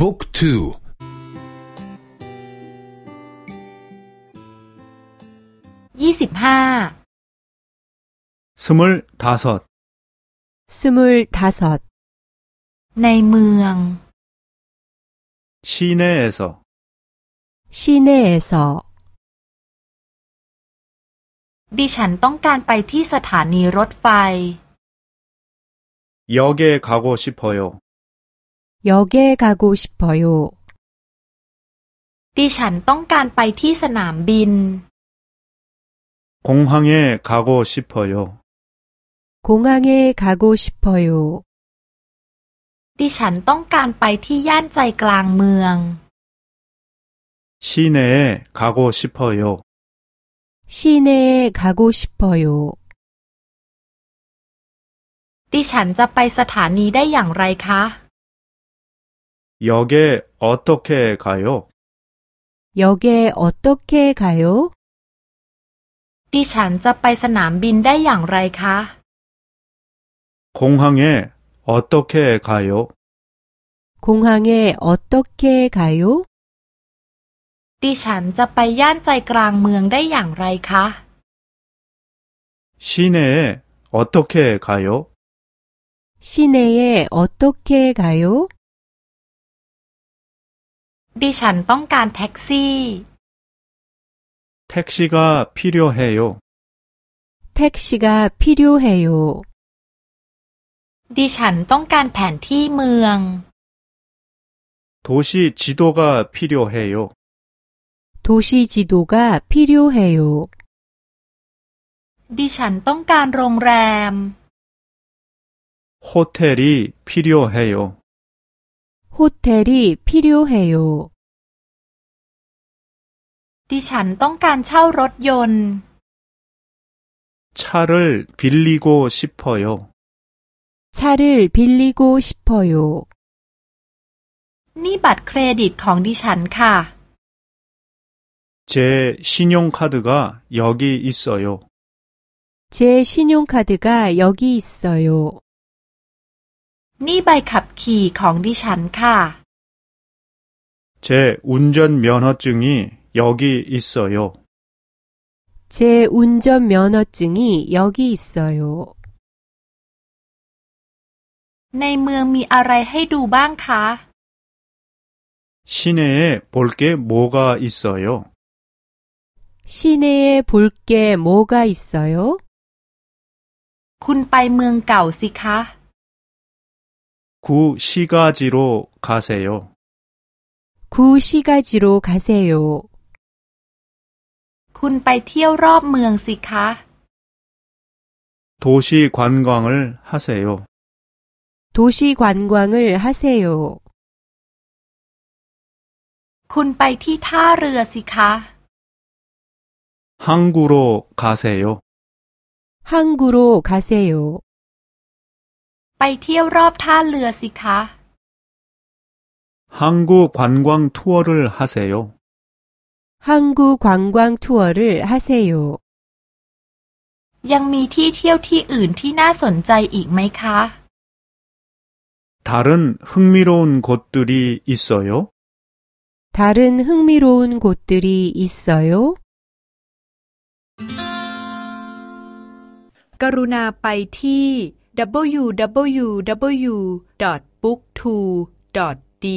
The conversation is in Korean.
บุ๊กทูยี่สิบห้าสมุลทาสด스물다섯ในเมือง 시내에서 시내에서 ดิฉันต้องการไปที่สถานีรถไฟ 역에 가고 싶어요. 역에 가고 싶어요. ดิฉันต้องการไปที่สนามบิน 공항에 가고 싶어요. 공항에 가고 싶어요. ดิฉันต้องการไปที่ย่านใจกลางเมือง 시내에 가고 싶어요. 시내에 가고 싶어요. ดิฉันจะไปสถานีได้อย่างไรคะ 역에 어떻게 가요? 역에 어떻게 가요? ดิฉันจะไปสนามบินได้อย่างไรคะ 공항에 어떻게 가요? 공항에 어떻게 가요? ดิฉันจะไปย่านใจกลางเมืองได้อย่างไรคะ 시내에 어떻게 가요? 시내에 어떻게 가요? ดิฉันต้องการแท็กซี่ 택시가 필요해요. 택시가 필요해요. ดิฉันต้องการแผนที่เมือง 도시 지도가 필요해요. 도시 지도가 필요해요. ดิฉันต้องการโรงแรม 호텔이 필요해요. 호텔이 필요해요. ดิฉันต้องการเช่ารถยนต์ 차를 빌리고 싶어요. 차를 빌리고 싶어요. นี่บัตรเครดิตของดิฉันค่ะ 제 신용카드가 여기 있어요. 제 신용카드가 여기 있어요. นี่ใบขับขี่ของดิฉันค่ะ 제 운전 면허증이 여기 있어요. 제 운전 면허증이 여기 있어요. ในเมืองมีอะไรให้ดูบ้างคะ 시내에 볼 게 뭐가 있어요? 시내에 볼 게 뭐가 있어요? คุณไปเมืองเก่าสิคะ 구 시가지로 가세요. 구시가지로 가세요. คุณไปเที่ยวรอบเมืองสิคะ 도시 관광을 하세요. 도시 관광을 하세요. คุณไปที่ท่าเรือสิคะ 항구로 가세요. 항구로 가세요. ไปเที่ยวรอบท่าเรือสิคะ 항구 관광 투어를 하세요. 항구 관광 투어를 하세요. ยังมีที่เที่ยวที่อื่นที่น่าสนใจอีกไหมคะ 다른 흥미로운 곳들이 있어요? 다른 흥미로운 곳들이 있어요? กรุณาไปที่ www.booktwo.de